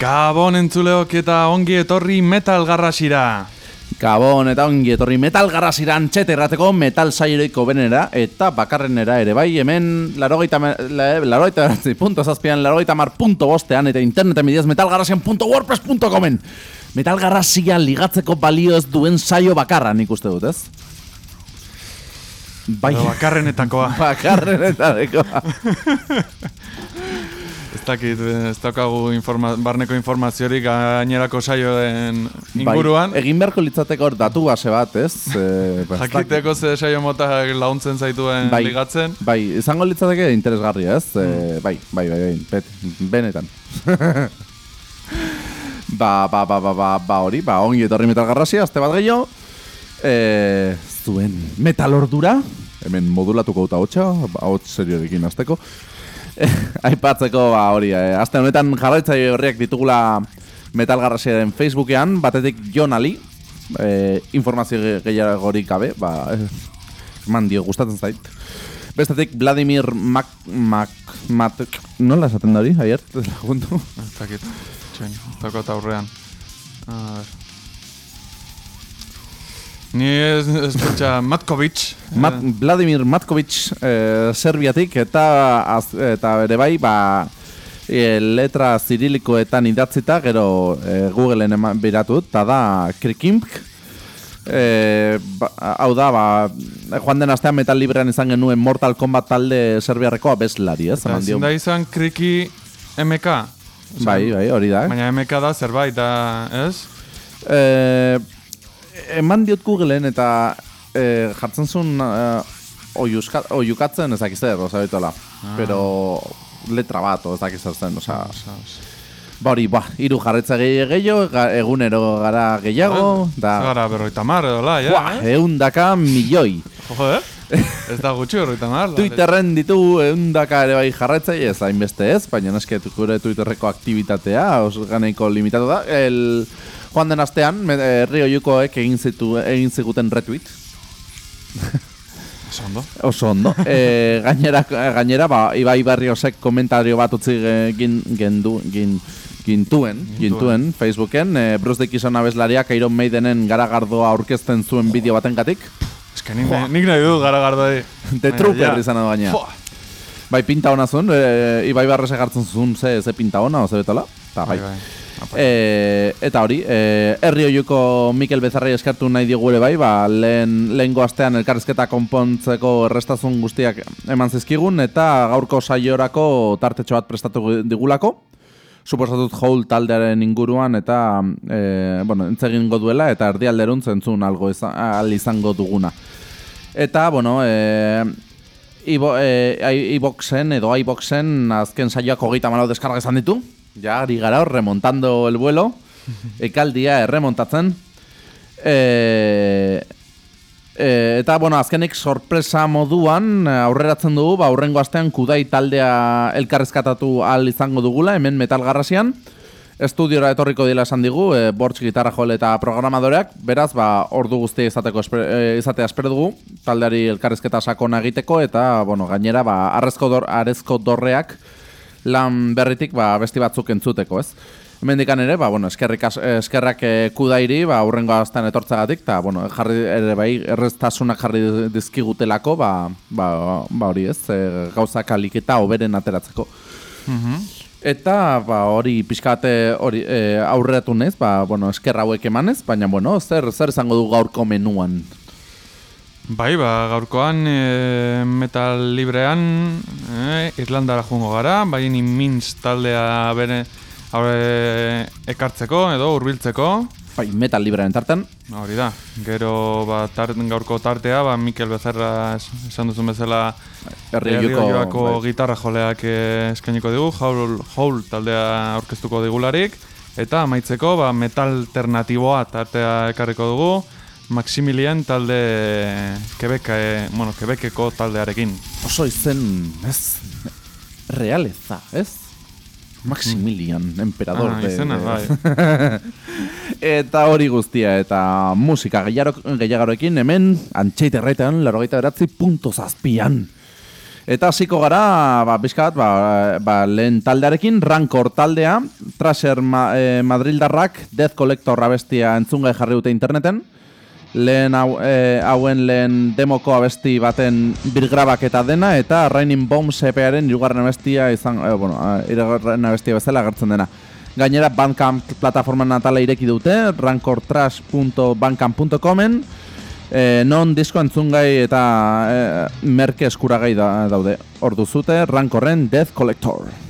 Gabon entzuleok eta ongi etorri metal garrasira. Gabon eta ongi etorri metal garrasiran txete errateko metal saileroiko benera eta bakarrenera ere bai hemen larogeita, la, larogeita, punto zazpian, larogeita mar punto bostean eta interneten bideaz metalgarrasian.wordpress.comen Metal garrasia ligatzeko balio ez duen saio bakarra nik uste dut, ez? Bai. Bakarrenetakoa. Bakarrenetakoa. Dakit, ez daukagu informa, barneko informaziorik gainerako saioen inguruan. Bai, egin beharko litzateko hor datu base bat, ez? E, Jakiteko ze saio mota launtzen zaituen bai, ligatzen. Bai, izango litzateke interesgarri, ez? E, bai, bai, bai, bai, bet, benetan. ba, ba, ba, ba, ba, ba, hori, ba, ongi etorri metal garrasia, azte bat gehiago. E, zuen metal ordura, hemen modulatuko eta hotxa, ba, hotz seriorekin azteko. aipatzeko ba hori, eh, aste honetan jarraitzaile horriak ditugula Metal den Facebookean, batetik Jon Ali, eh, informazio gehiagorik gabe, ba, eh, man dio gustatzen zait. Bestetik Vladimir Mac Mac Mat nola esaten da hori? Aier, lagundu. Ez dakit. Txain, tako aurrean. A ver. Ni ez, ez pentsa Matkovic. Mat, Vladimir Matkovic eh, Serbiatik eta az, eta ere bai ba, e, letra zirilikoetan idatzita gero e, Googleen eman biratu eta da Krikimp e, ba, hau da ba, joan den astean metal librean izan genuen Mortal Kombat talde serbiarrekoa bezlari ez? Ezin da izan Kriki MK Bai, bai, hori da Baina MK da zerbait da, ez? Eee eman diot Googleen eta e, jartzen zuen e, oiukatzen ezak izter, oza, betola. Ah. Pero letra bat, o ezak izter zen, oza. Ba hori, ba, iru jarretza gehiago, egunero gara gehiago. Da, gara berroita mar, edo la, ja. Ba, eh? milioi. Ojo, eh? ez da gutxi berroita mar. Twitterren ditu egun daka ere bai jarretza, ez hainbeste ez, baina neske gure Twitterreko aktivitatea, os ganeiko limitatu da. El... Joan den astean, herri oiukoek egin zitu egin ziguten retweet. Oso ondo. Oso ondo. e, gainera, gainera, ba, Ibai Berriosek komentario bat utzi gin, gendu, gin, gintuen, gintuen, Facebooken, e, Bruce Dickinson abeslariak Iron Maidenen garagardoa aurkezten zuen bideo baten gatik. Ez que nik, nik nahi du garagardoa. The Trooper izan edo gaina. Bai, pinta hona zuen, e, Ibai Barresek hartzen zuen ze, ze pinta hona, oze betala. Ta, bai. bai. E, eta hori, e, herri oiuko Mikel Bezarri eskartu nahi digure bai, ba, lehen, lehen goaztean elkarrezketa konpontzeko errestazun guztiak eman zizkigun, eta gaurko saiorako tartetxo bat prestatu digulako. Suposatut Howl taldearen inguruan eta e, bueno, entzegin duela eta erdi alderun zentzun algo izan, izango duguna. Eta, bueno, e, Ibo, e, iBoxen edo iBoxen azken saioak hogeita malau deskarga izan ditu. Ja, ari gara hor, remontando el vuelo. Ekaldia erremontatzen. E, e, eta, bueno, azkenik sorpresa moduan aurreratzen dugu, ba, aurrengo astean kudai taldea elkarrezkatatu al izango dugula, hemen metal garrasian. Estudiora etorriko dila esan digu, e, bortz gitarra jole eta programadoreak, beraz, ba, ordu guzti izateko esper, e, izatea espero dugu, taldeari elkarrezketa sakona egiteko, eta, bueno, gainera, ba, arrezko, dor, arrezko dorreak, lan berritik ba, besti batzuk entzuteko, ez? Hemendikan ere, ba, bueno, eskerrik eskerrak eh, kudairi, ba, urrengo aztan etortzagatik, eta, bueno, jarri ere bai, erreztasunak jarri dizkigutelako, ba, ba, ba hori ez, e, gauzak aliketa oberen ateratzeko. Mm Eta, ba, hori pixkate hori e, aurreatu nez, ba, bueno, eskerra hauek emanez, baina, bueno, zer, zer izango du gaurko menuan? Bai, ba, gaurkoan e, metal librean e, Irlandara jungo gara, bai minz taldea bere aurre ekartzeko edo hurbiltzeko. Bai, metal librean tartan. Hori da, gero ba, tart, gaurko tartea, ba, Mikel Becerra esan duzun bezala herrioako bai. gitarra joleak eskainiko digu, Howl, Howl taldea aurkeztuko digularik, eta amaitzeko ba, metal alternatiboa tartea ekarriko dugu, Maximilian talde Quebec, eh, bueno, Quebeceko taldearekin. Oso izen, ez, realeza, ez? Maximilian, mm. emperador ah, izena, de... bai. eta hori guztia, eta musika gehiagorekin hemen, antxeite erraitean, laro gaita beratzi, punto zazpian. Eta hasiko gara, ba, bizkat, ba, ba, lehen taldearekin, Rankor taldea, Trasher ma, e, Madrildarrak, Death Collector abestia entzungai jarri dute interneten, lehen hau, e, hauen lehen demoko abesti baten birgrabak eta dena, eta Raining Bomb CParen irugarren abestia izan, e, bueno, irugarren abestia bezala agertzen dena. Gainera, Bandcamp plataforma natala ireki dute, rankortrash.bandcamp.comen, E, non disko entzungai eta e, merke eskuragai da, daude. Ordu zute, rankorren Death Collector.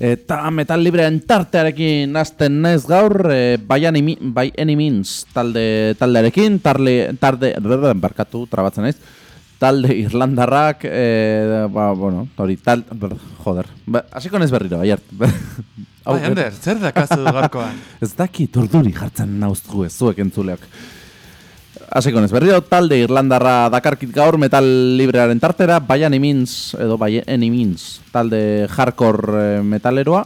Eta metal librean tartearekin azten naiz gaur, e, bai, animi, bai enemins talde, taldearekin, tarle, tarde, barkatu, trabatzen naiz, talde irlandarrak, e, ba, bueno, hori, tal, ber, joder, ba, asiko naiz berriro, bai hart. Bai, Ander, zer da kasu garkoan? ez daki torduri jartzen nauztu ez zuek entzuleak. Hasiko nez, berriro talde Irlandarra dakarkit gaur metal librearen tartera, Bayan Emins, edo Bayan Emins, talde hardcore eh, metaleroa.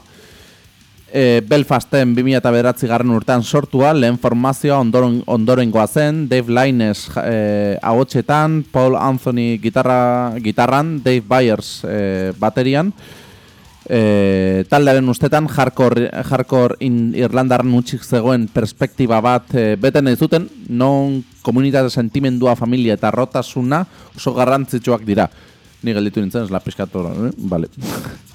E, Belfasten 2009 garren urtean sortua, lehen formazioa ondoren, ondorengoa zen, Dave Lines e, agotxetan, Paul Anthony gitarra, gitarran, Dave Byers e, baterian, e, taldearen ustetan hardcore, hardcore in Irlandarren utxik zegoen perspektiba bat e, beten ez zuten, non komunitate sentimendua, familia eta rotasuna oso garrantzitsuak dira. Ni gelditu nintzen, ez la piskatu, eh? Vale.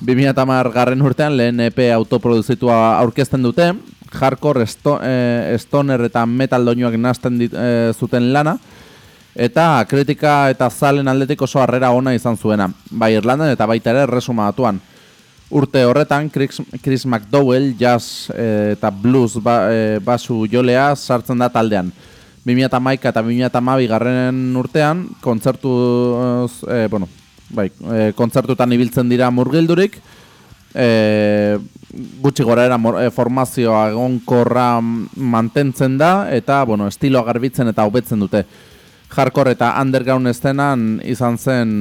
2008 garren urtean lehen EP autoproduzitua aurkezten dute, hardcore esto, e, stoner eta metal doinuak nazten dit, e, zuten lana, eta kritika eta zalen aldetik oso harrera ona izan zuena, bai Irlandan eta baita ere resuma batuan. Urte horretan, Chris, Chris McDowell jazz e, eta blues ba, e, basu jolea sartzen da taldean. 2008 eta 2008 garren urtean, kontzertu, e, bueno, bai, e, kontzertutan ibiltzen dira murgildurik, e, gutxi gora era e, formazioa egonkorra mantentzen da, eta, bueno, estiloa garbitzen eta hobetzen dute. Hardcore eta underground estenan izan zen,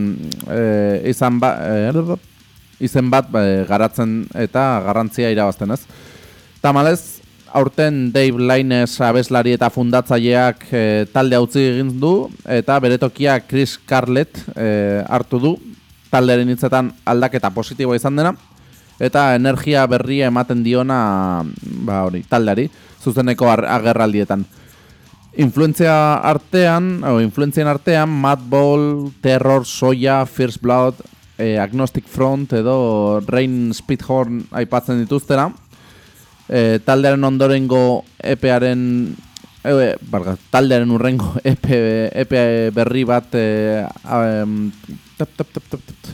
e, izan ba, e, izen bat e, garatzen eta garrantzia irabazten ez. Tamalez, aurten Dave Lines abeslari eta fundatzaileak e, talde utzi egin du eta beretokia Chris Carlet e, hartu du. Taldearen hitzetan aldaketa positiboa izan dena eta energia berria ematen diona ba hori taldeari zuzeneko agerraldietan. Influentzia artean o influentzien artean Madball, Terror, Soya, First Blood, e, Agnostic Front edo Rain Speedhorn aipatzen dituztera e, taldearen ondorengo EPEaren e, barga, taldearen urrengo EP, EP berri bat e, um, tap, tap, tap, tap, tap.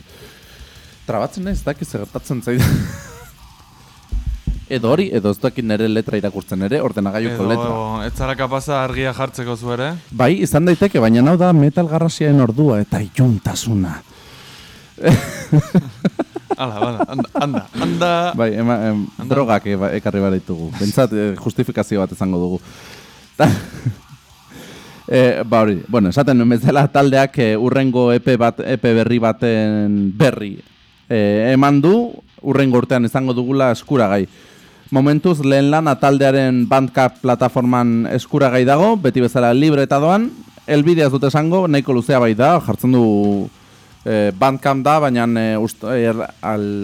trabatzen ez dakiz egertatzen zaid edo hori, edo ez dakit nire letra irakurtzen ere, ordenagaiuko letra. Edo, ez zara kapaza argia jartzeko zu ere? Bai, izan daiteke, baina hau da metal garrasiaen ordua eta iuntasuna. Ala, bala, anda, anda, anda. Bai, ema, em, anda. drogak eba, ekarri bara ditugu. Bentsat, eh, justifikazio bat izango dugu. e, ba hori, bueno, esaten nuen bezala taldeak e, urrengo epe, bat, epe berri baten berri e, eman du, urrengo urtean izango dugula eskuragai. Momentuz, lehen lan taldearen Bandcamp plataforman eskuragai dago, beti bezala libre eta doan, elbidea dute esango, nahiko luzea bai da, jartzen du eh, Bandcamp da, baina eh, er,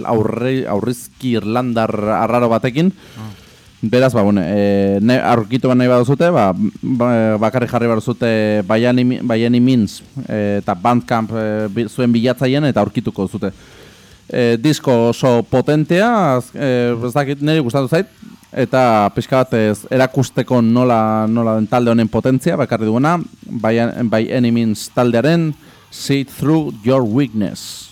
aurri, aurrizki Irlandar arraro batekin. Ah. Beraz, ba, bueno, eh, ne, aurkitu nahi baduzute, ba, ba, bakarri jarri baduzute Baiani Means eh, eta Bandcamp eh, zuen bilatzaien eta aurkituko duzute. Eh, disko oso potentea, eh, ez dakit niri gustatu zait, eta pixka bat ez, erakusteko nola, nola den talde honen potentzia, bakarri duena, Baiani Means taldearen, see through your weakness.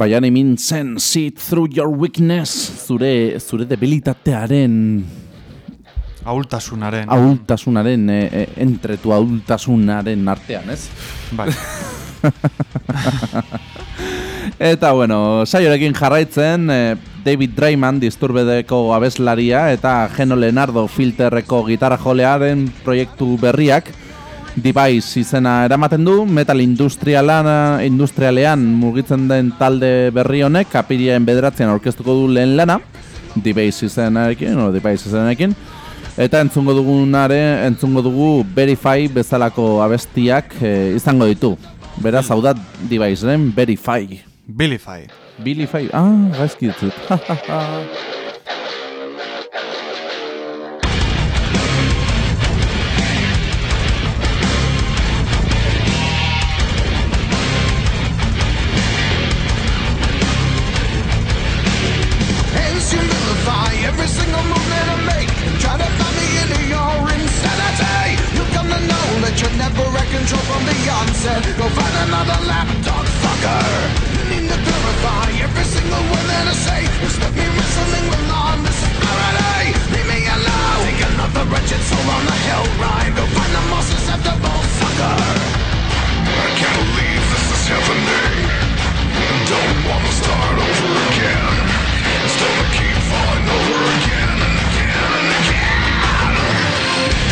Baian emin zen, see through your weakness, zure, zure debilitatearen... Ahultasunaren. Ahultasunaren, e, e, entretu ahultasunaren artean, ez? Bai. eta, bueno, saiorekin jarraitzen, e, David Drayman disturbedeko abeslaria eta Geno Leonardo filterreko gitarra jolearen proiektu berriak, Device izena eramaten du, metal industrialan, industrialean mugitzen den talde berri honek, apirien bederatzean orkestuko du lehen lana, Device izenarekin, no, Device izenarekin, eta entzungo dugunare, entzungo dugu Verify bezalako abestiak e, izango ditu. Beraz, hau da Device, Verify. Billify. Billify, ah, gaizki another laptop fucker. You need to purify every single word that I say. Respect me wrestling with law and this parody Leave me alone. Take another wretched soul on the hell ride. Go find the most susceptible sucker I can't believe this is happening. Don't wanna start over.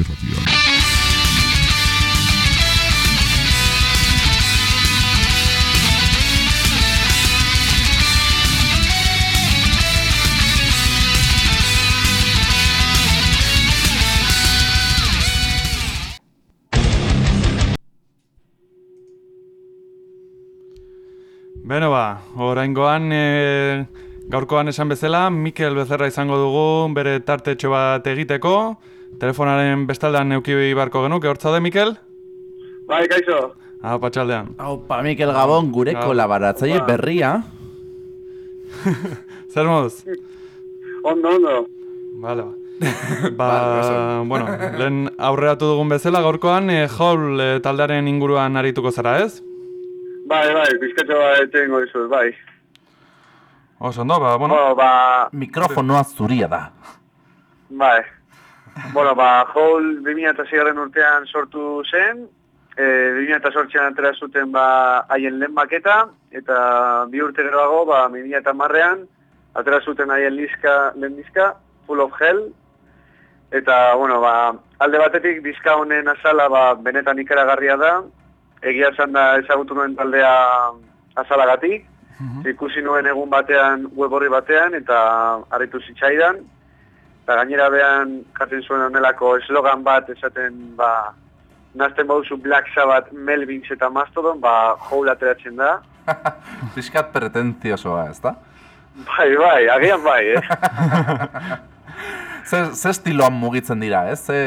Radyo Beno ba, oraingoan e, gaurkoan esan bezala Mikel Bezerra izango dugu bere tartetxo bat egiteko. Telefonaren bestaldean neuki barko genuke, hortza de, Mikel? Bai, kaixo. Ah, patxaldean. Hau, pa Mikel Gabon, gure kolaboratzaile ba. berria. Zer moduz? Ondo, ondo. Vale, ba. ba, bueno, lehen aurreatu dugun bezala, gaurkoan, e, Hall e, taldearen inguruan arituko zara, ez? Bai, bai, bizkatxo bat etengo dizuz, bai. Oso, ondo, ba, bueno. Bueno, ba... Mikrofonoa zuria da. Bai. bueno, ba, Hall 2006 urtean sortu zen, e, 2008an atera zuten ba haien lehen maketa, eta bi urte geroago, ba, 2008an atera zuten haien liska, lehen diska, Full of Hell, eta, bueno, ba, alde batetik diska honen azala, ba, benetan ikaragarria da, egia esan da ezagutu nuen taldea azalagatik, mhm. ikusi nuen egun batean, web horri batean, eta harritu zitzaidan, eta gainera behan jaten zuen onelako eslogan bat esaten, ba, nazten bauzu Black Sabbath, Melvins eta Mastodon, ba, joul ateratzen da. Piskat pretentiosoa, ez da? Bai, bai, agian bai, eh? ze, ze estiloan mugitzen dira, ez? Ze...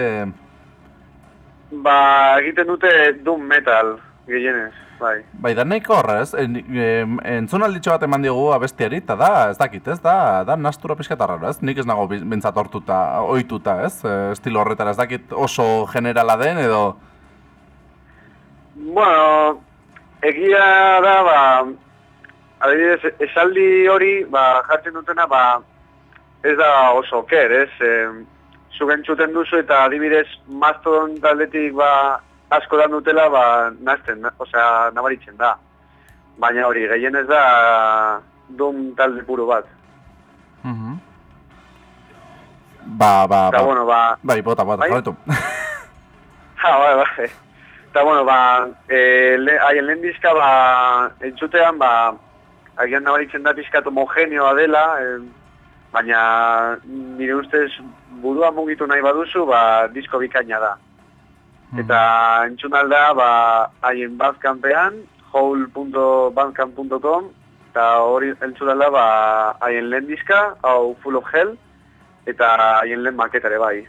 Ba, egiten dute Doom Metal, gehienez, bai. Bai, da nahiko horrez, en, en, entzun alditxo bat eman diogu abestiari, eta da, ez dakit, ez da, da nastura pixkatarra, ez? Nik ez nago bintzat hortuta, oituta, ez? E, estilo horretara, ez dakit oso generala den, edo... Bueno, egia da, ba, adibidez, esaldi hori, ba, jartzen dutena, ba, ez da oso ker, ez? E, zugen txuten duzu eta adibidez mastodon taldetik ba, asko da dutela ba, nazten, osea, nabaritzen da. Baina hori, gehien ez da dum talde puro bat. Mm Ba, ba, ba. bueno, ba... Bai, bota, bota, bai? Ha, bai, bai. Eta, bueno, ba, e, le, aien lehen dizka, ba, entzutean, ba, agian nabaritzen da pizkat homogenioa dela, baina nire ustez burua mugitu nahi baduzu, ba, disko bikaina da. Eta entzun alda, ba, haien bazkampean, whole.bandcamp.com, eta hori entzun alda, ba, haien lehen diska, hau Full of Hell, eta haien lehen maketare bai.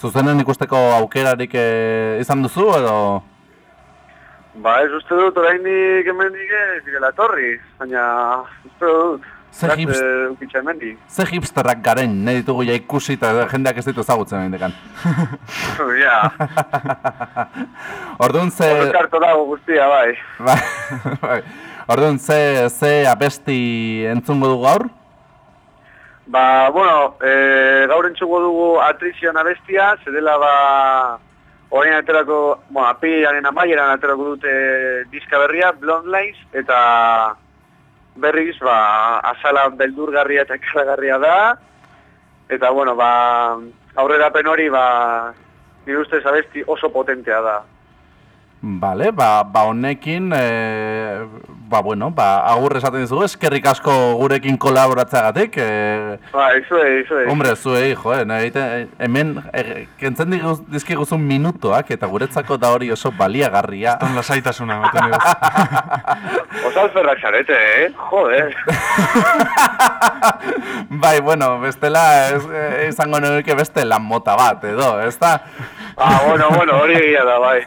Zuzenen ikusteko aukerarik eh, izan duzu, edo? Ba, ez uste dut, orain nik hemen direla torri, baina uste dut. Ze, hipst hipsterrak garen, nahi ditugu ja ikusi eta jendeak ez ditu ezagutzen nahi dekan. Ja. Orduan ze... Horrekarto dago guztia, bai. bai. bai. Orduan ze, ze abesti entzungo dugu gaur? Ba, bueno, e, gaur entzungo dugu Atrizion abestia, zedela ba... Horien aterako, bueno, apiaren amaieran aterako dute diska berria, Blonde Lines, eta berriz, ba, azala beldurgarria eta karagarria da, eta, bueno, ba, aurrera hori, ba, nire ustez abesti oso potentea da. Vale, ba, ba honekin, e, ba, bueno, ba, agur esaten dizugu, eskerrik asko gurekin kolaboratzagatik. E, ba, izu izu Hombre, zu jo, eh, hemen, e, kentzen dizkiguzun minutoak, eta guretzako da hori oso baliagarria. Estan lasaitasuna, baten dugu. Osalferrak zarete, eh? Joder. bai, bueno, bestela, ez, izango nuke beste lan mota bat, edo, ez da? Ah, bueno, bueno, hori egia da, bai.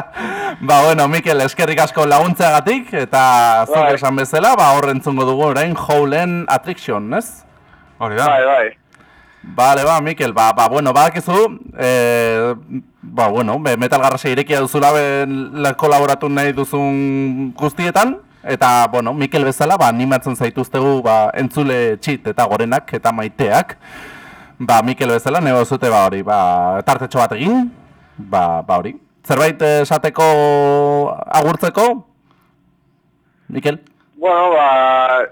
ba, bueno, Mikel, eskerrik asko laguntzeagatik, eta zuk bai. esan bezala, ba, horrentzungo dugu orain Howlen Attraction, ez? Hori da. Bai, bai. Bale, ba, Mikel, ba, ba, bueno, badakizu, eh, ba, bueno, metal garrasea irekia duzula la kolaboratu nahi duzun guztietan, eta, bueno, Mikel bezala, ba, animatzen zaituztegu, ba, entzule txit eta gorenak eta maiteak, ba, Mikel bezala, nego zute, ba, hori, ba, tartetxo bat egin, ba, ba, hori. Zerbait esateko agurtzeko? Mikel? Bueno, ba,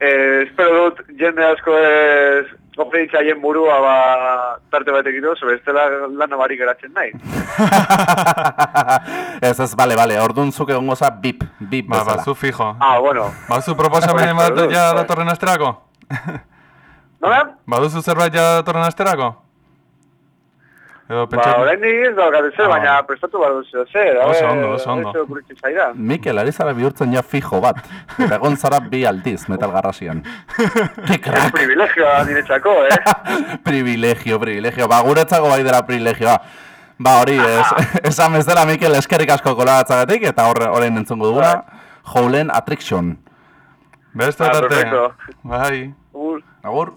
eh, espero dut jende asko ez ofreitza hien burua ba, tarte bat egitu, zebe, ez dela lan nabari geratzen nahi. ez ez, bale, bale, orduan zuke gongoza bip, bip ba, ba, zu fijo. Ah, bueno. Ba, zu proposamen bat ja datorren asterako? Nola? Baduzu zerbait ja datorren asterako? Edo Ba, orain ez daukat zer, ah. baina prestatu bar duzu zer. Oso ondo, oso ondo. Mikel, ari zara bihurtzen ja fijo bat. Eta egon zara bi aldiz, metal garrasian. Ke crack! privilegioa niretzako, eh? privilegio, privilegio. Ba, guretzako bai dela privilegioa. Ba, hori, es, esan ez dela Mikel eskerrik asko kolabatzagatik, eta horre horrein entzungo duguna. Howlen Attraction. Beste ah, arte. Bai. Agur. Agur.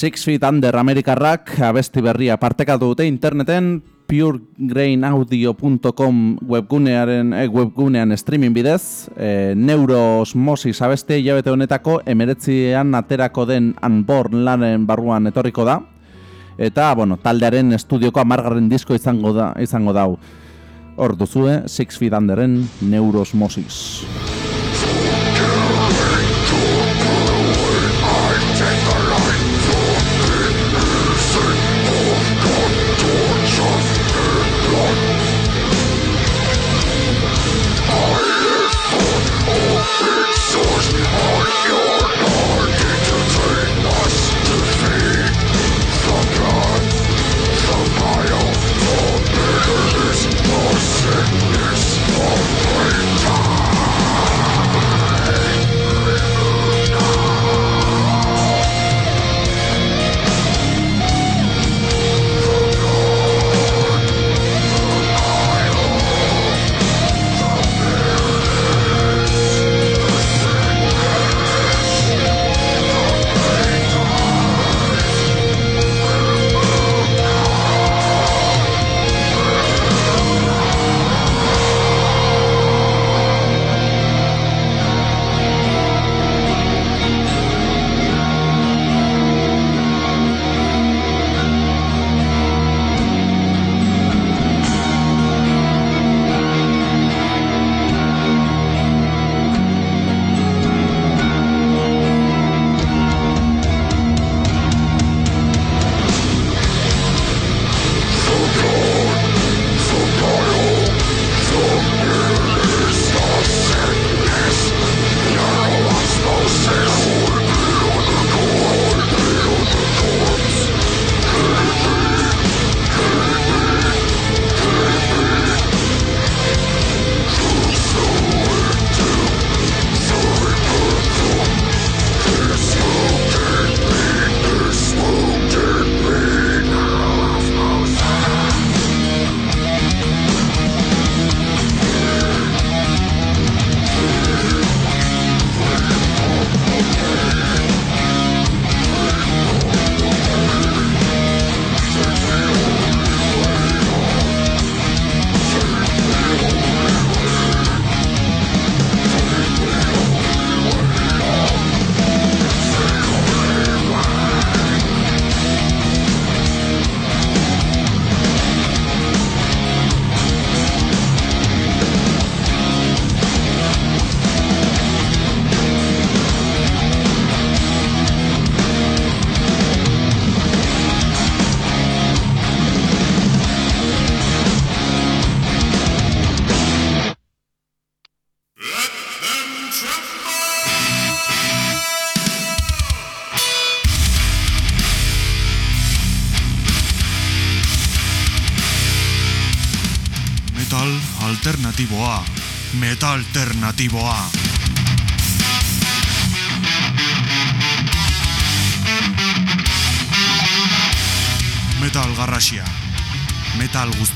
Six Feet Under Amerikarrak abesti berria partekatu dute interneten puregrainaudio.com webgunearen eh, webgunean streaming bidez. Eh, Neurosmosis abeste hilabete honetako emeretzian aterako den Unborn lanen barruan etorriko da. Eta bueno, taldearen estudioko amargarren disko izango da izango dau hor duzue Six Feet Underen Neurosmosis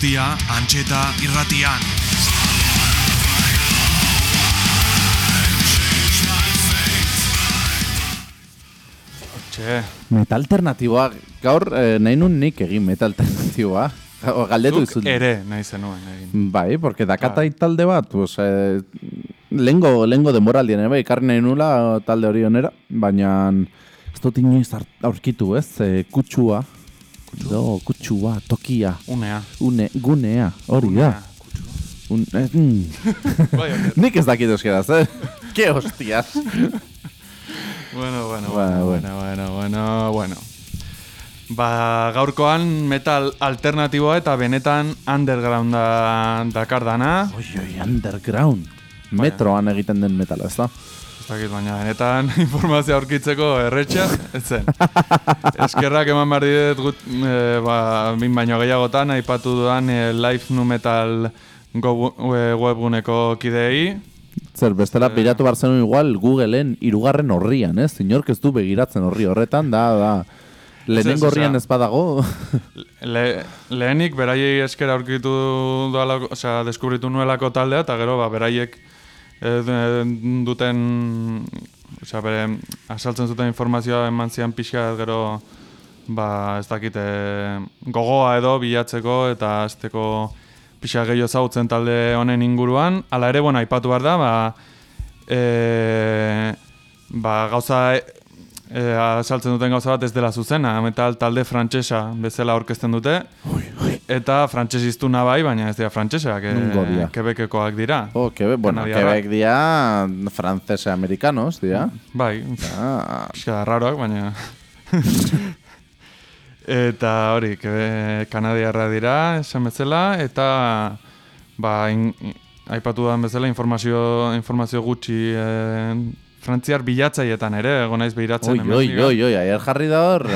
guztia, antxeta irratian. Txe, Meta alternatiboa, gaur eh, nahi nun nik egin meta alternatiboa. Galdetu zuk izun. ere nahi zenuen egin. Bai, porque dakatai talde bat, pues, eh, lengo, lengo demoraldien, eh, bai, ikarri nahi nula talde hori onera, baina ez dut inoiz aurkitu, ez, eh, kutsua, do, kutsua, tokia, Unea. une, gunea, hori da. Un, eh, mm. Bai. Nik ez dakit euskeraz, eh? Ke hostias. Bueno, bueno, Bueno, bueno, bueno, bueno, bueno, bueno. Ba, gaurkoan metal alternatiboa eta benetan undergrounda dakar dana. Oi, oi, underground. Metroan egiten den metala, ez da? Ez dakit, baina benetan informazioa aurkitzeko erretxa, ez zen. Eskerrak eman behar didet gut, e, ba, min baino gehiagotan, aipatu dudan e, Live Nu Metal go- we- webguneko kidei. Zer, bestela Eh. piratu bar zenuen igual Googleen irugarren horrian, ez? Inork ez du begiratzen horri horretan, da, da. Lehenengo horrian osea, ez badago. Le, lehenik beraiei esker aurkitu dualako, osea, deskubritu nuelako taldea, eta gero, ba, beraiek e, duten, osea, bere, asaltzen zuten informazioa eman zian pixka, gero, ba, ez dakite, gogoa edo bilatzeko eta azteko pixka gehiago zautzen talde honen inguruan. Hala ere, bueno, aipatu behar da, ba, e, ba, gauza e, asaltzen duten gauza bat ez dela zuzena, metal talde frantsesa bezala aurkezten dute. Eta frantsesiztuna bai, baina ez dira frantsesak, Nungo dira? Quebekekoak dira. Oh, Quebec, bueno, Kanadiarrak. Quebec dia francese americanos, dia. Bai, Ah, pixka raroak, baina... eta hori, kebe, kanadiarra dira, esan bezala, eta ba, in, in- aipatu dudan bezala informazio, informazio gutxi e, frantziar bilatzaietan ere, egon naiz behiratzen. oi, oi, oi, oi, ayer jarri da hor,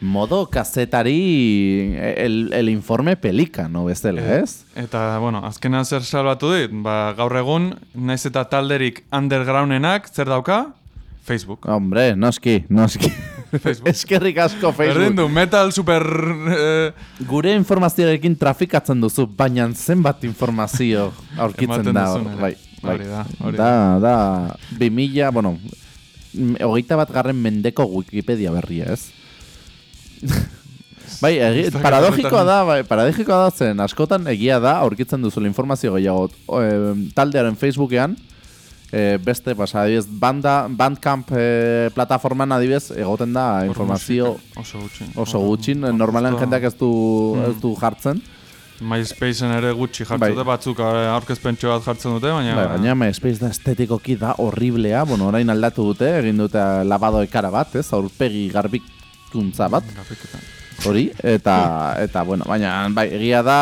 modo kazetari el, el informe pelikano bezala, Eh, ez? Eta, bueno, azkenan zer salbatu dit, ba, gaur egun, naiz eta talderik undergroundenak, zer dauka? Facebook. Hombre, noski, noski. Facebook. Eskerrik asko Facebook. du, metal super... Eh, Gure informazioarekin trafikatzen duzu, baina zenbat informazio aurkitzen da bai. Hori da, hori da, da, bi mila, bueno, hogeita bat garren mendeko Wikipedia berria, ez? bai, egi, paradogikoa honetan- da, bai, paradogikoa da zen, askotan egia da, aurkitzen duzu informazio gehiago. E, taldearen Facebookean, e, beste, pasa, adibidez, banda, Bandcamp e, plataforman adibidez, egoten da informazio Oso gutxi. oso gutxi, normalen jendeak ez du, ez du jartzen. MySpaceen ere gutxi jartzen Bai. dute, batzuk eh, aurkezpentxo bat jartzen dute, baina... Bai, baina MySpace da estetikoki da horriblea, bueno, orain aldatu dute, egin dute lavado ekara bat, ez, aurpegi garbikuntza bat, Grafiketan. hori, eta, eta bueno, baina, bai, egia da,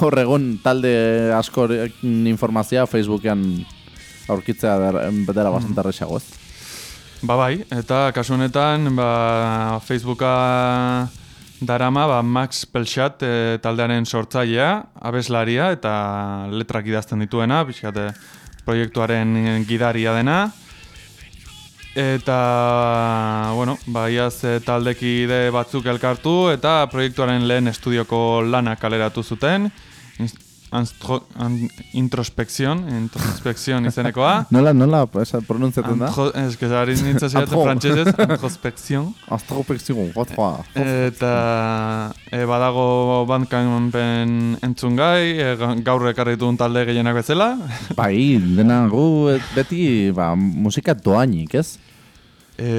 gaur egun talde asko informazioa Facebookean aurkitzea der- dela bastante erresago, ez? Ba bai, eta kasu honetan, ba, Facebooka darama, ba, Max Pelchat e, taldearen sortzailea, abeslaria eta letrak idazten dituena, pixkate proiektuaren gidaria dena. Eta, bueno, ba, iaz e, taldekide batzuk elkartu eta proiektuaren lehen estudioko lana kaleratu zuten. Anstro- an- introspekzion, introspekzion izenekoa. Nola, nola, esa pronuntzaten da? Ez que ari nintzen zaiatzen Antro. frantsesez, introspekzion. Astrospekzion, jotra. Eta e, badago bandcampen entzun gai, e, ga- gaur ekarri duen talde gehienak bezala. Bai, dena gu eh, beti, ba, musika doainik, ez? E,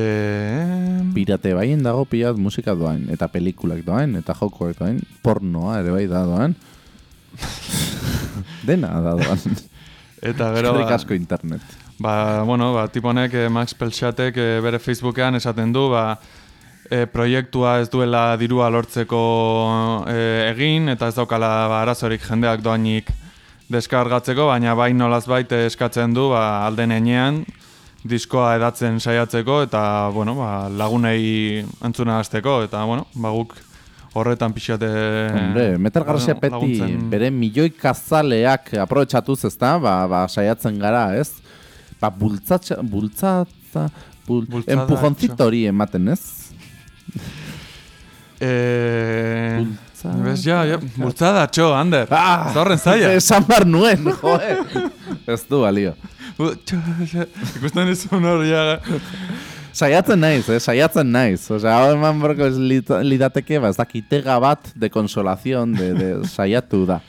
Pirate baien dago pilat musika doain, eta pelikulak doain, eta jokoak doain, pornoa ere bai da doain. Dena da doan. eta gero, Eskerrik ba, asko internet. ba, bueno, ba, tiponek, e, Max Pelchatek e, bere Facebookean esaten du, ba, e, proiektua ez duela dirua lortzeko e, egin, eta ez daukala ba, arazorik jendeak doainik deskargatzeko, baina bai nolaz baite eskatzen du ba, alden enean diskoa edatzen saiatzeko eta bueno, ba, lagunei antzuna hasteko eta bueno, ba, guk horretan pixate... Hombre, Metal Garrasia peti bere milioi kazaleak aprobetsatuz ezta, ba, ba, saiatzen gara, ez? Ba, bultzatza, bultzatza, bul, empujonzito hori ematen, ez? Eh, Bez, ja, ja, bultzada, txo, Ander. Ah, Zorren zaila. Esan bar nuen, joe. ez du, balio. Ikusten ez hori, ja. Saiatzen naiz, eh? saiatzen naiz. O sea, hau eman borko ez lidateke, ba, ez dakitega bat de konsolazion, de, de saiatu da.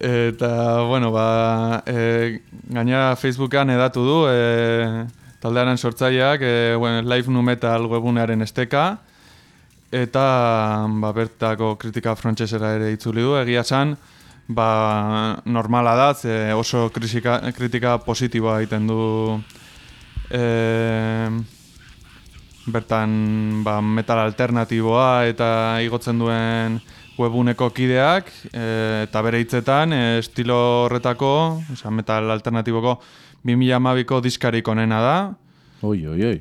Eta, bueno, ba, e, gaina Facebookan edatu du, e, taldearen sortzaileak, e, bueno, live nu metal webunearen esteka, eta ba, bertako kritika frantsesera ere itzuli du, egia san, ba, normala da, oso kritika, kritika positiboa egiten du e, bertan ba, metal alternatiboa eta igotzen duen webuneko kideak e, eta bere hitzetan e, estilo horretako, oza, metal alternatiboko 2012ko diskarik onena da. Oi, oi, oi.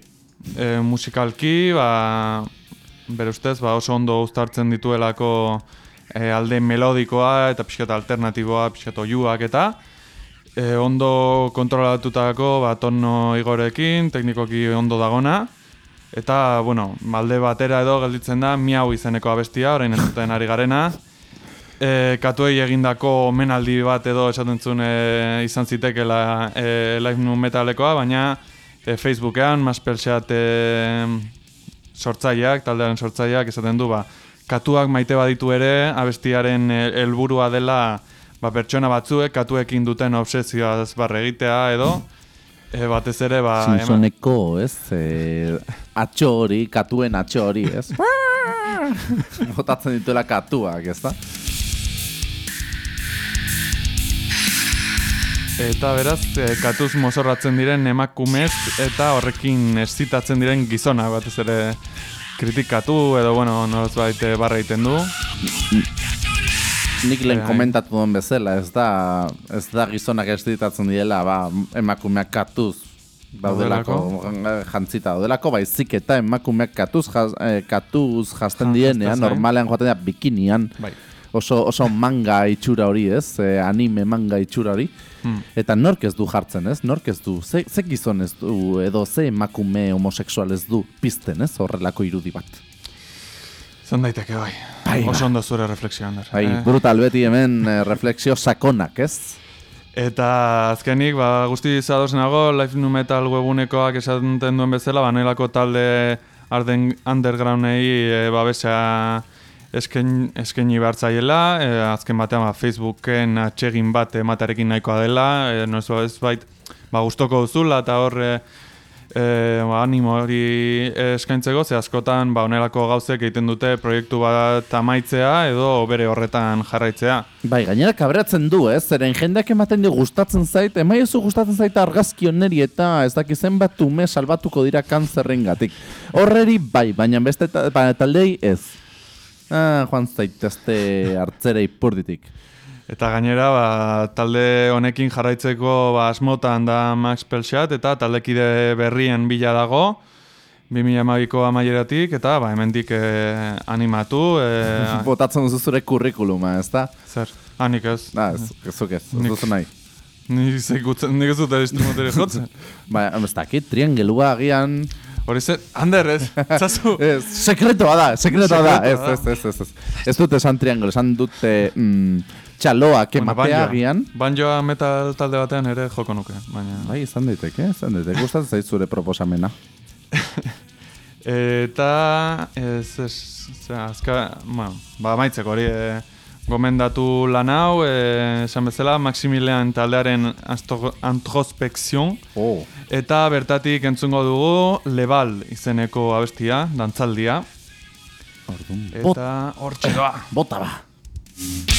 E, musikalki, ba, bere ustez, ba, oso ondo uztartzen dituelako e, alde melodikoa eta pixketa alternatiboa, pixketa oiuak eta e, ondo kontrolatutako ba, tono igorekin, teknikoki ondo dagona. Eta, bueno, malde batera edo gelditzen da, miau izeneko abestia, orain entzuten ari garena. E, katuei egindako menaldi bat edo esaten zuen e, izan zitekela e, live nu metalekoa, baina e, Facebookean, Masperseat e, sortzaileak, taldearen sortzaileak esaten du, ba, katuak maite baditu ere, abestiaren e, helburua dela ba, pertsona batzuek katuekin duten obsesioa barre egitea edo e, batez ere ba Simpsoneko, ez? E, atxo hori, katuen atxo hori, ez? Botatzen dituela katuak, ez da? Eta beraz, e, katuz mozorratzen diren emakumez eta horrekin esitatzen diren gizona, batez ere kritikatu edo, bueno, nolaz baite barra egiten du. Nik lehen komentatu duen bezala, ez da, ez da gizonak ez ditatzen diela, ba, emakumeak katuz, daudelako, jantzita daudelako, baizik eta emakumeak katuz, jaz, eh, katuz jazten dienean, normalean joaten dira bikinian, bai. oso, oso manga itxura hori, ez, eh, anime manga itxura hori, hmm. eta nork ez du jartzen, ez, nork ez du, ze, ze gizon ez du, edo ze emakume homoseksual ez du pizten, ez, horrelako irudi bat. Zan daiteke bai. bai Oso ondo zure refleksioan. Bai, eh? brutal beti hemen eh, refleksio sakonak, ez? Eta azkenik, ba, guzti zadozenago, Life New Metal webunekoak esaten duen bezala, ba, nahilako talde arden undergroundei e, babesa esken, eskeni behartzaiela, e, azken batean ba, Facebooken atxegin bat ematerekin nahikoa dela, e, no ez bait, ba, gustoko duzula, eta horre, e, ba, animo hori eskaintzeko, ze askotan ba, onelako gauzek egiten dute proiektu bat amaitzea edo bere horretan jarraitzea. Bai, gainera kabreatzen du, ez? Zeren jendeak ematen du gustatzen zait, emaiozu gustatzen zait argazki oneri eta ez dakizen bat ume salbatuko dira kanzerren gatik. Horreri bai, baina beste ta, ba, taldei ez. Ah, joan zaitezte hartzera ipurditik. Eta gainera, ba, talde honekin jarraitzeko ba, asmotan da Max Pelxat, eta taldekide berrien bila dago, 2012ko amaieratik, eta ba, hemendik eh, animatu. Eh, Botatzen duzu zure kurrikuluma, ez da? Zer, hanik ez. Da, ez, ez, ez, ez, duzu nahi. Ni zeikutzen, nik ez dut eristimoteri jotzen. ba, ez dakit, triangelua agian... Hori ze, Ander, ez, zazu. ez, sekretoa da, sekretoa da, ez, ez, ez, ez, ez. Ez dut esan triangelo, esan dute... Mm, txaloa kematea agian. Banjoa metal talde batean ere joko nuke. Baina... Bai, izan daiteke, izan daiteke. Gustatzen zait zure proposamena. Eta, ez, ez, azka, bueno, ba, maitzeko hori, e, gomendatu lan hau, e, esan bezala, Maximilian taldearen antrospekzion. Oh. Eta bertatik entzungo dugu, Lebal izeneko abestia, dantzaldia. Ordun. Eta, hor txeroa. Bota ba.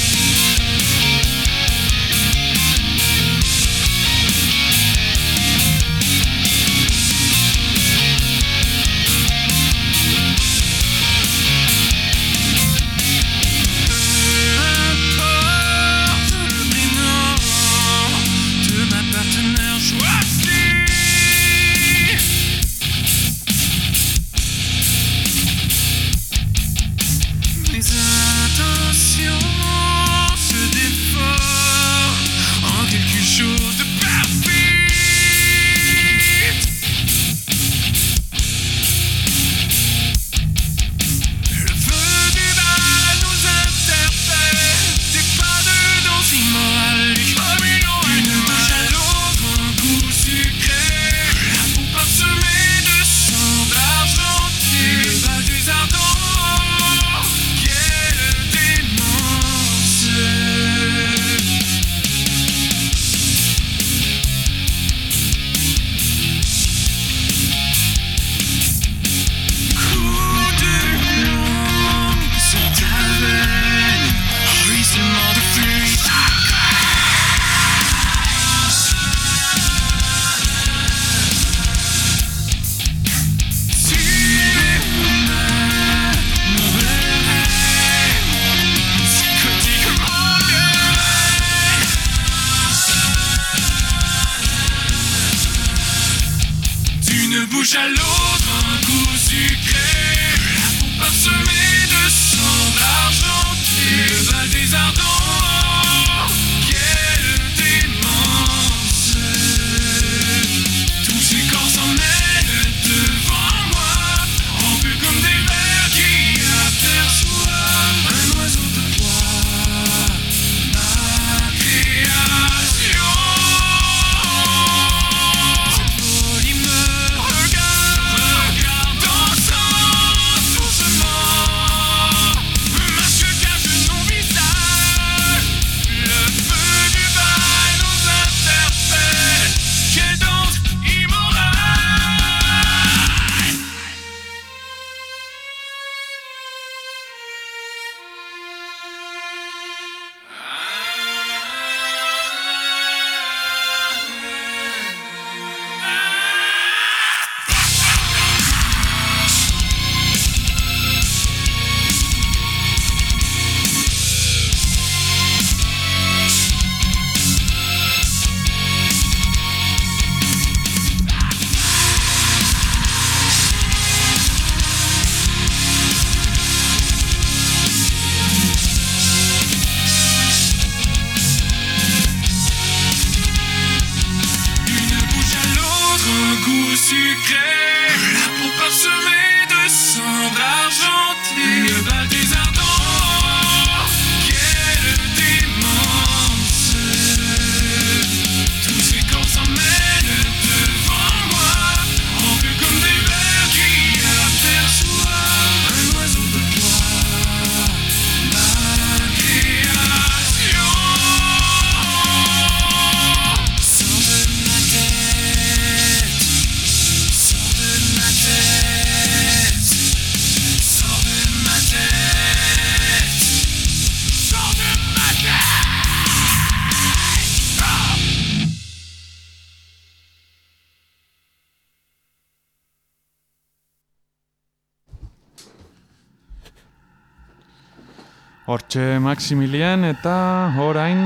Hortxe Maximilian eta orain...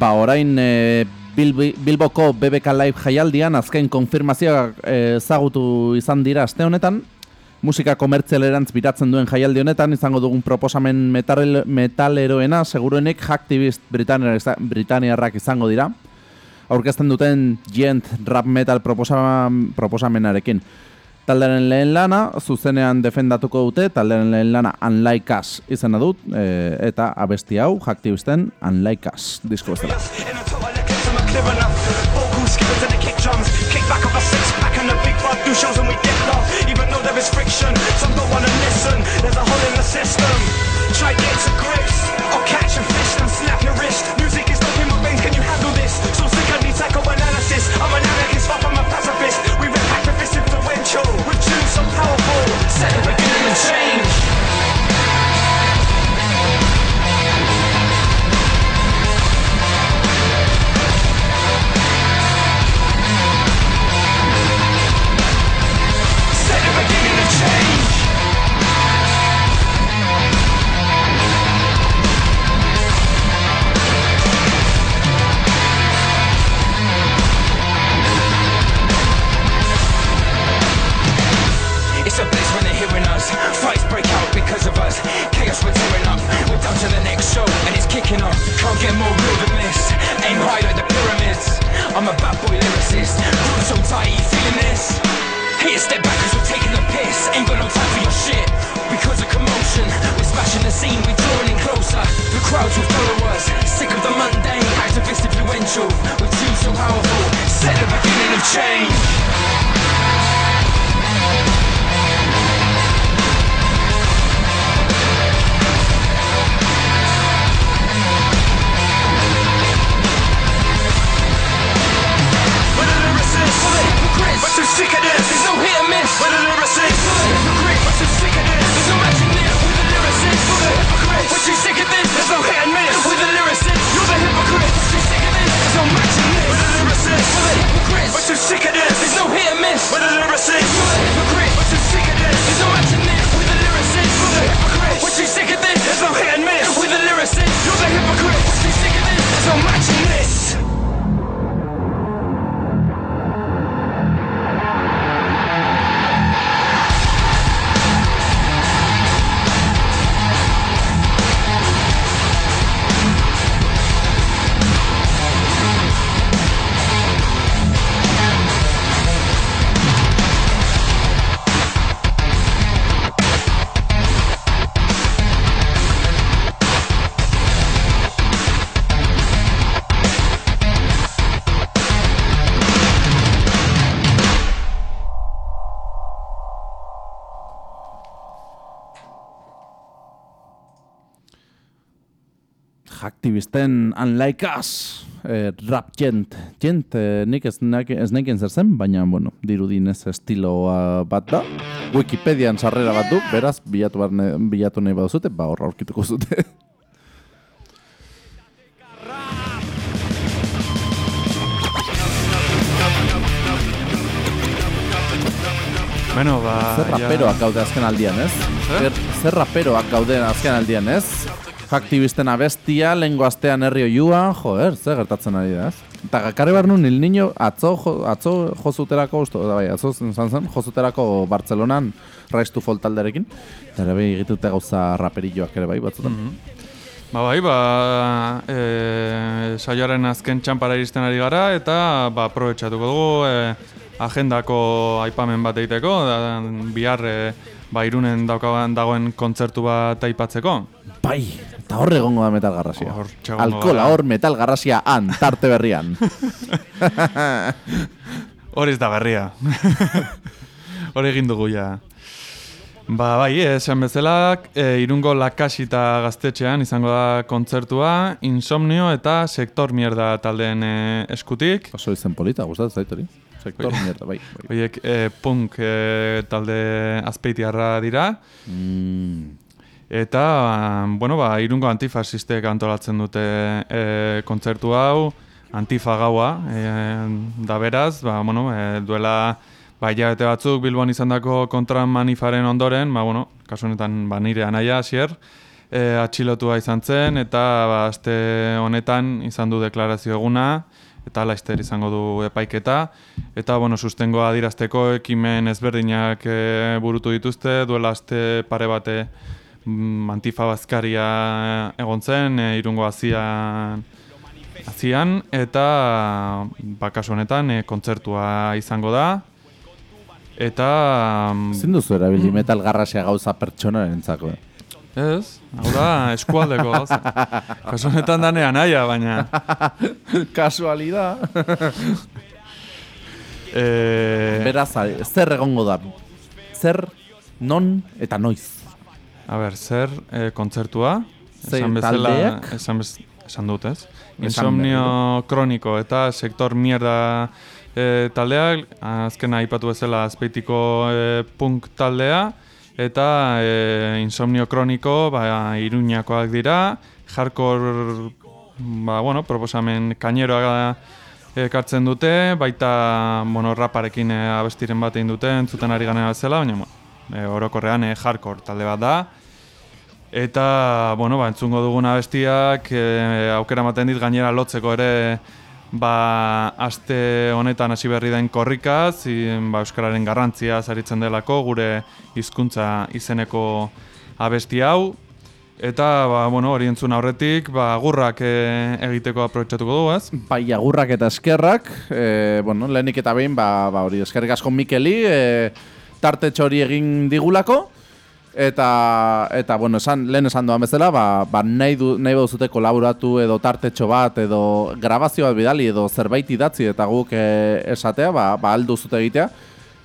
Ba orain e, Bilboko BBK Live jaialdian azken konfirmazioak e, ezagutu izan dira aste honetan. Musika komertzialerantz biratzen duen jaialdi honetan izango dugun proposamen metal, metaleroena seguruenik hacktivist britaniarrak izango dira. Aurkezten duten gent rap metal proposamenarekin. Talderen lehen lana, zuzenean defendatuko dute, talderen lehen lana Unlike Us izena dut, e, eta abesti hau, jaktibisten Unlike Us, disko bezala. I'm an anarchist, far from a pacifist with tunes so powerful. Set the beginning cause of us. Chaos we're tearing up. We're down to the next show and it's kicking off. Can't get more real than this. Aim high like the pyramids. I'm a bad boy lyricist. Room so tight, you feeling this? Hit a step back cause we're taking the piss. Ain't got no time for your shit. Because of commotion We're smashing the scene, we're drawing in closer. The crowds will follow us. Sick of the mundane. Activist influential. We're too so powerful. Set the beginning of change. great, but you're sick of this. There's no hit and miss with a lyricist. Hypocrite. but you're sick of this. There's no matching this with a lyricist. You're the hypocrite, but you're sick of this. There's no hit and miss with a lyricist. You're the hypocrite, but you're sick of this. There's no matching this with a lyricist. You're the hypocrite, but you're sick of this. There's no hit and miss with a lyricist. You're the hypocrite, but you're sick of this. There's no matching this with a lyricist. You're the hypocrite, but you're sick of this. Aktivisten unlike us, eh, rap gent. Gent, eh, nik ez, nekien zer zen, baina, bueno, dirudin ez estilo bat da. Wikipedian sarrera bat du, beraz, bilatu, barne, bilatu nahi baduzute, ba horra aurkituko zute. Bueno, ba, zer raperoak gaude azken aldian, ez? Zer, zer raperoak gaude azken aldian, ez? Aktivisten abestia, lengo astean herri oiua, joder, zer gertatzen ari da, ez? Eta gakarri behar nun, nil niño, atzo, jo, atzo jozuterako, usto, da bai, atzo zan zen, jozuterako Bartzelonan, Rise to Fall talderekin, eta ere bai egitute gauza raperilloak ere bai, batzutan. Mm -hmm. Ba bai, ba, e, saioaren azken txampara iristen ari gara, eta ba, aprobetsatuko dugu, e, agendako aipamen bat egiteko, da, bihar e, ba, irunen daukaban dagoen kontzertu bat aipatzeko. Bai, eta hor egongo da metal garrasia. Alkola hor metal garrasia an, tarte berrian. Hori da berria. Hori egin dugu ja. Ba, bai, esan bezala, e, irungo lakasita gaztetxean izango da kontzertua, insomnio eta sektor mierda taldeen e, eskutik. Oso izen polita, gustatzen zaitori. Sektor mierda, bai. bai. Oiek, e, punk e, talde azpeitiarra dira. Mm. Eta, bueno, ba, irungo antifasistek antolatzen dute e, kontzertu hau, antifa gaua, e, da beraz, ba, bueno, e, duela ba, jabete batzuk Bilbon izan dako kontra manifaren ondoren, ba, bueno, kasu honetan ba, nire anaia, asier, e, atxilotua izan zen, eta ba, azte honetan izan du deklarazio eguna, eta laizter izango du epaiketa. Eta, bueno, sustengo adirazteko ekimen ezberdinak e, burutu dituzte, duela azte pare bate mm, antifa bazkaria egon zen, e, irungo azian, azian eta ba, kasu honetan e, kontzertua izango da. Eta... Mm, Zin duzu erabili metal garrasia gauza pertsona entzako, eh? Ez, hau da, eskualdeko gauza. Kasuanetan danean aia, baina... Kasualida. e... Beraz, zer egongo da? Zer, non eta noiz? A ber, zer e, kontzertua? Zer taldeak? Esan, bez, esan dut, ez? Insomnio kroniko eta sektor mierda e, taldeak, azkena aipatu bezala azpeitiko e, punk taldea, eta e, insomnio kroniko ba, iruñakoak dira, hardcore ba, bueno, proposamen kaineroa ekartzen dute, baita bueno, raparekin abestiren bat egin dute, entzuten ari gana zela, baina e, orokorrean e, hardcore talde bat da. Eta, bueno, ba, entzungo dugun abestiak e, aukera maten dit gainera lotzeko ere ba, aste honetan hasi berri den korrikaz, ba, Euskararen garrantzia zaritzen delako, gure hizkuntza izeneko abesti hau. Eta, ba, bueno, hori entzun aurretik, ba, agurrak e, egiteko aprobetsatuko dugu, ez? Bai, agurrak eta eskerrak, e, bueno, lehenik eta behin, ba, ba, hori, eskerrik asko Mikeli, e, tarte txori egin digulako, Eta, eta bueno, esan, lehen esan doan bezala, ba, ba nahi, du, nahi zute kolaboratu edo tartetxo bat edo grabazio bat bidali edo zerbait idatzi eta guk e, esatea, ba, ba aldu zute egitea.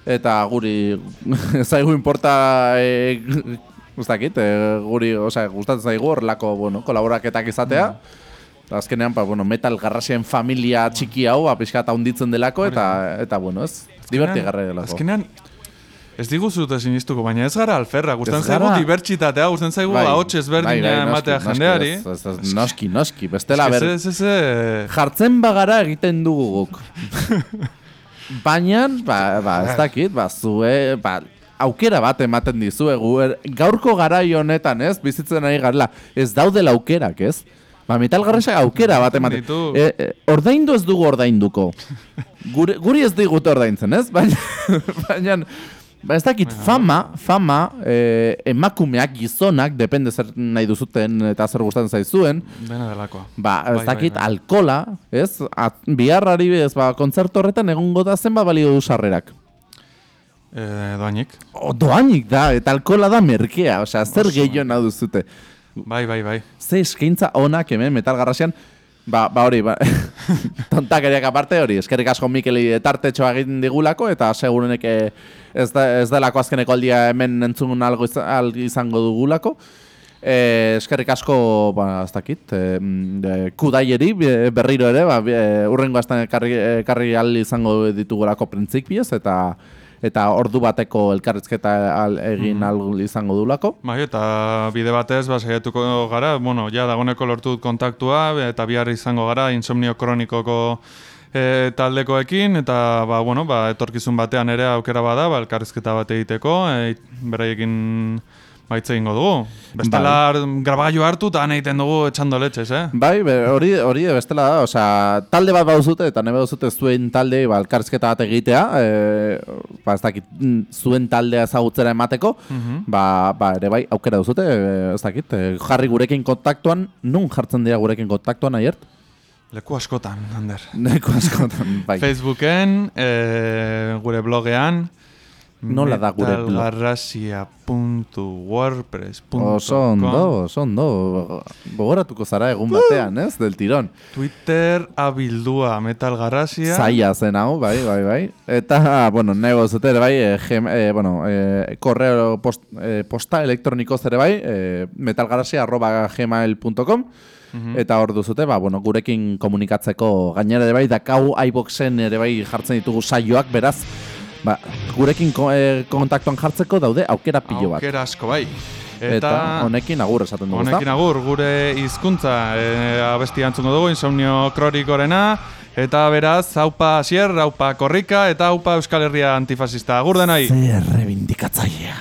Eta guri, zaigu importa, e, guztakit, e, guri, osea, gustatzen zaigu horrelako, bueno, kolaboraketak izatea. Mm. Azkenean, ba, bueno, metal garrasien familia txiki hau, apiskat ba, hunditzen delako, eta, eta bueno, ez, diverti garra delako. Azkenean, Ez digu zute sinistuko, baina ez gara alferra. Gustan zaigu dibertsitatea, gustan zaigu bai, hau ezberdina bai, bai, ematea jendeari. Noski, noski, bestela ber. Jartzen bagara egiten dugu guk. baina, ba, ba, ez dakit, ba, zue, ba, aukera bat ematen dizuegu. Er, gaurko garai honetan, ez, bizitzen ari garela, ez daudela aukerak, ez? Ba, metal garresa aukera bat ematen. E, e, ordaindu ez dugu ordainduko. Guri, guri ez digut ordaintzen, ez? Baina, baina Ba ez dakit, fama, fama, eh, emakumeak, gizonak, depende zer nahi duzuten eta zer gustatzen zaizuen. Dena delakoa. Ba, ez bai, dakit, bai, bai. alkola, ez? At, biharrari bez, ba, kontzertu horretan egon goda zen ba balio du sarrerak. Eh, doainik. O, doainik da, eta alkola da merkea, osea, zer gehiago nahi duzute. Bai, bai, bai. Ze eskaintza onak hemen metal garrasian, Ba, ba hori, ba, tontakeriak aparte hori, eskerrik asko Mikeli tartetxoa egin digulako, eta segurenek ez, da, ez delako azkeneko aldia hemen entzun algo izango dugulako. E, eskerrik asko, ba, ez dakit, e, kudaieri berriro ere, ba, e, urrengo azten ekarri, ekarri izango ditugulako printzipiez, eta eta ordu bateko elkarrizketa al, egin mm -hmm. izango dulako. Bai, eta bide batez, ba, saiatuko gara, bueno, ja dagoneko lortu kontaktua, eta bihar izango gara, insomnio kronikoko e, taldekoekin, eta, ba, bueno, ba, etorkizun batean ere aukera bada, ba, elkarrizketa bat egiteko, e, beraiekin baitze ingo dugu. Bestela bai. grabagailu hartu eta egiten dugu etxando letxez, eh? Bai, hori hori bestela da, osea, talde bat bauzute eta nebe bauzute zuen talde ba, elkarrizketa bat egitea, e, ba, ez dakit, mm, zuen taldea ezagutzera emateko, mhm. ba, ba, ere bai, aukera duzute, ez dakit, e, jarri gurekin kontaktuan, nun jartzen dira gurekin kontaktuan aiert? Leku askotan, Ander. Leku askotan, bai. Facebooken, e, gure blogean, Nola da gure blog? metalgarrasia.wordpress.com Oso ondo, oso ondo. Bogoratuko zara egun batean, ez? Del tirón. Twitter abildua metalgarrasia. Zaila zen hau, bai, bai, bai. Eta, bueno, nego zetere bai, e, gem, e, bueno, e, korreo post, e, posta elektroniko zere bai, e, metalgarrasia arroba gmail.com Eta hor duzute, ba, bueno, gurekin komunikatzeko gainera ere bai, da kau iBoxen ere bai jartzen ditugu saioak, beraz, Ba, gurekin eh, kontaktuan jartzeko daude aukera pilo bat. Aukera asko bai. Eta, honekin agur esaten dugu, Honekin agur, gure hizkuntza e, abesti antzungo dugu, insomnio krorikorena. Eta beraz, haupa asier, haupa korrika, eta haupa euskal herria antifasista. Agur denai! Zer rebindikatzaia.